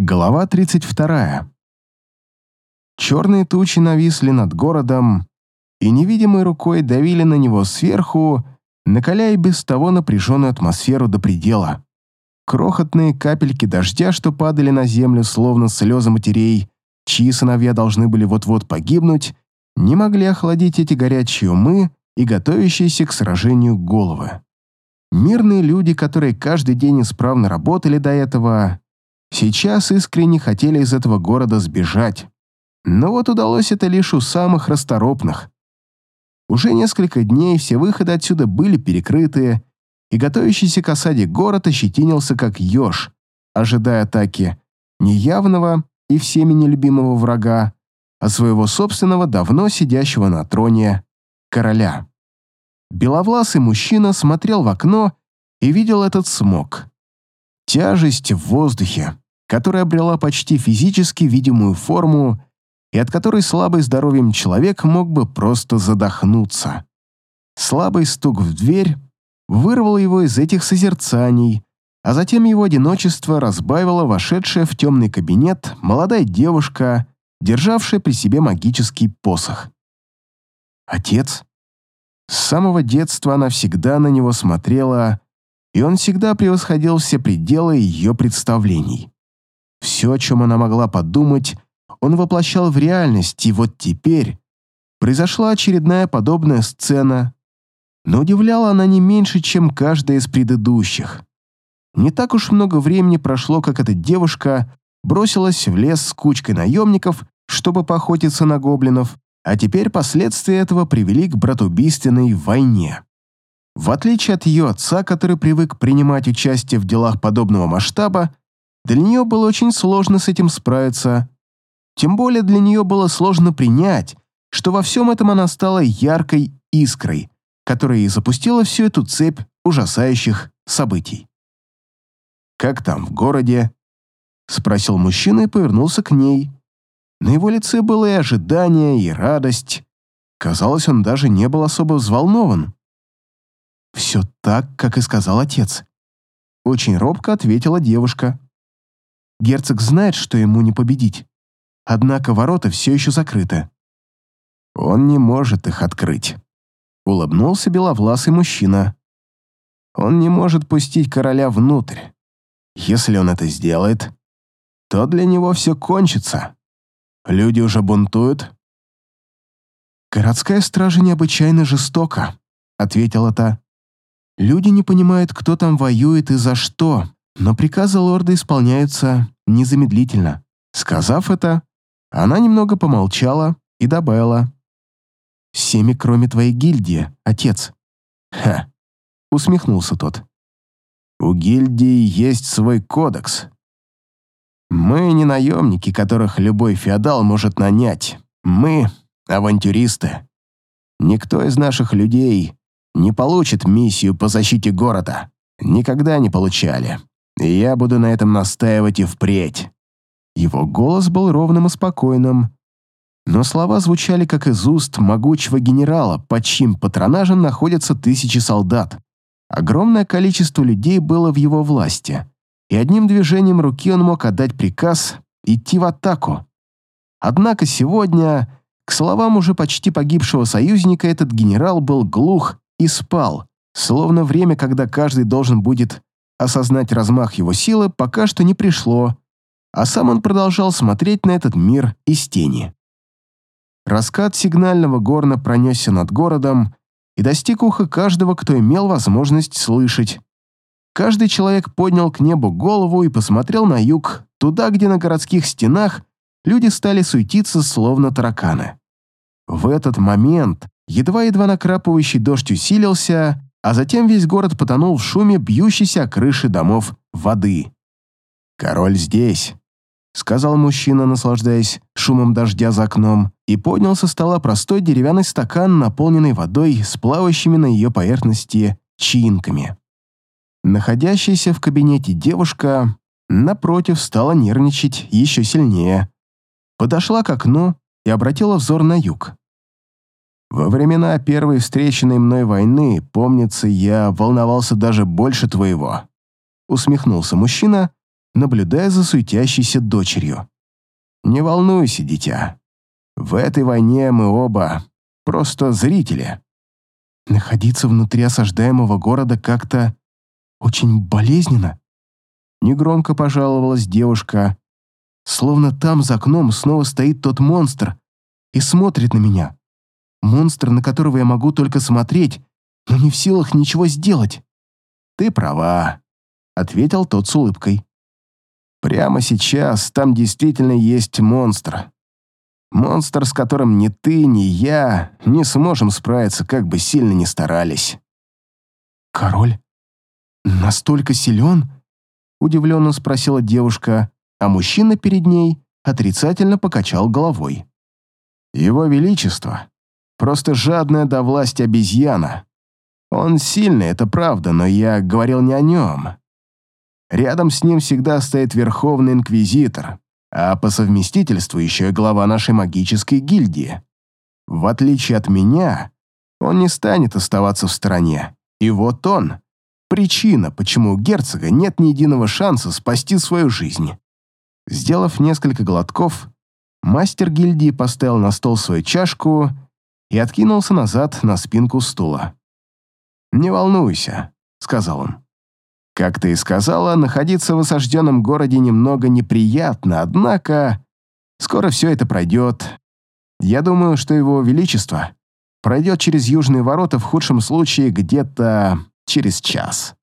Глава 32. Черные тучи нависли над городом и невидимой рукой давили на него сверху, накаляя без того напряженную атмосферу до предела. Крохотные капельки дождя, что падали на землю, словно слезы матерей, чьи сыновья должны были вот-вот погибнуть, не могли охладить эти горячие умы и готовящиеся к сражению головы. Мирные люди, которые каждый день исправно работали до этого, Сейчас искренне хотели из этого города сбежать. Но вот удалось это лишь у самых расторопных. Уже несколько дней все выходы отсюда были перекрыты, и готовящийся к осаде город ощетинился как еж, ожидая атаки неявного и всеми нелюбимого врага, а своего собственного, давно сидящего на троне, короля. Беловласый мужчина смотрел в окно и видел этот смог. Тяжесть в воздухе, которая обрела почти физически видимую форму и от которой слабый здоровьем человек мог бы просто задохнуться. Слабый стук в дверь вырвал его из этих созерцаний, а затем его одиночество разбавила вошедшая в темный кабинет молодая девушка, державшая при себе магический посох. Отец? С самого детства она всегда на него смотрела и он всегда превосходил все пределы ее представлений. Все, о чем она могла подумать, он воплощал в реальность, и вот теперь произошла очередная подобная сцена, но удивляла она не меньше, чем каждая из предыдущих. Не так уж много времени прошло, как эта девушка бросилась в лес с кучкой наемников, чтобы поохотиться на гоблинов, а теперь последствия этого привели к братубийственной войне. В отличие от ее отца, который привык принимать участие в делах подобного масштаба, для нее было очень сложно с этим справиться. Тем более для нее было сложно принять, что во всем этом она стала яркой искрой, которая и запустила всю эту цепь ужасающих событий. «Как там, в городе?» — спросил мужчина и повернулся к ней. На его лице было и ожидание, и радость. Казалось, он даже не был особо взволнован. «Все так, как и сказал отец», — очень робко ответила девушка. «Герцог знает, что ему не победить, однако ворота все еще закрыты». «Он не может их открыть», — улыбнулся беловласый мужчина. «Он не может пустить короля внутрь. Если он это сделает, то для него все кончится. Люди уже бунтуют». «Городская стража необычайно жестока», — ответила та. Люди не понимают, кто там воюет и за что, но приказы лорда исполняются незамедлительно. Сказав это, она немного помолчала и добавила. «Всеми, кроме твоей гильдии, отец». «Ха!» — усмехнулся тот. «У гильдии есть свой кодекс. Мы не наемники, которых любой феодал может нанять. Мы — авантюристы. Никто из наших людей не получит миссию по защите города. Никогда не получали. И я буду на этом настаивать и впредь». Его голос был ровным и спокойным, но слова звучали как из уст могучего генерала, под чьим патронажем находятся тысячи солдат. Огромное количество людей было в его власти, и одним движением руки он мог отдать приказ идти в атаку. Однако сегодня, к словам уже почти погибшего союзника, этот генерал был глух и спал, словно время, когда каждый должен будет осознать размах его силы, пока что не пришло, а сам он продолжал смотреть на этот мир из тени. Раскат сигнального горна пронесся над городом и достиг уха каждого, кто имел возможность слышать. Каждый человек поднял к небу голову и посмотрел на юг, туда, где на городских стенах люди стали суетиться, словно тараканы. В этот момент Едва-едва накрапывающий дождь усилился, а затем весь город потонул в шуме бьющейся о крыши домов воды. «Король здесь», — сказал мужчина, наслаждаясь шумом дождя за окном, и поднял со стола простой деревянный стакан, наполненный водой с плавающими на ее поверхности чинками. Находящаяся в кабинете девушка, напротив, стала нервничать еще сильнее. Подошла к окну и обратила взор на юг. Во времена первой встреченной мной войны, помнится, я волновался даже больше твоего. Усмехнулся мужчина, наблюдая за суетящейся дочерью. «Не волнуйся, дитя. В этой войне мы оба просто зрители». Находиться внутри осаждаемого города как-то очень болезненно. Негромко пожаловалась девушка, словно там за окном снова стоит тот монстр и смотрит на меня. Монстр, на которого я могу только смотреть, но не в силах ничего сделать. «Ты права», — ответил тот с улыбкой. «Прямо сейчас там действительно есть монстр. Монстр, с которым ни ты, ни я не сможем справиться, как бы сильно ни старались». «Король настолько силен?» — удивленно спросила девушка, а мужчина перед ней отрицательно покачал головой. «Его Величество просто жадная до власти обезьяна. Он сильный, это правда, но я говорил не о нем. Рядом с ним всегда стоит Верховный Инквизитор, а по совместительству еще и глава нашей магической гильдии. В отличие от меня, он не станет оставаться в стороне. И вот он — причина, почему у герцога нет ни единого шанса спасти свою жизнь. Сделав несколько глотков, мастер гильдии поставил на стол свою чашку и откинулся назад на спинку стула. «Не волнуйся», — сказал он. «Как ты и сказала, находиться в осажденном городе немного неприятно, однако скоро все это пройдет. Я думаю, что его величество пройдет через южные ворота в худшем случае где-то через час».